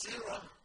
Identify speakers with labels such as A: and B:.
A: Zero.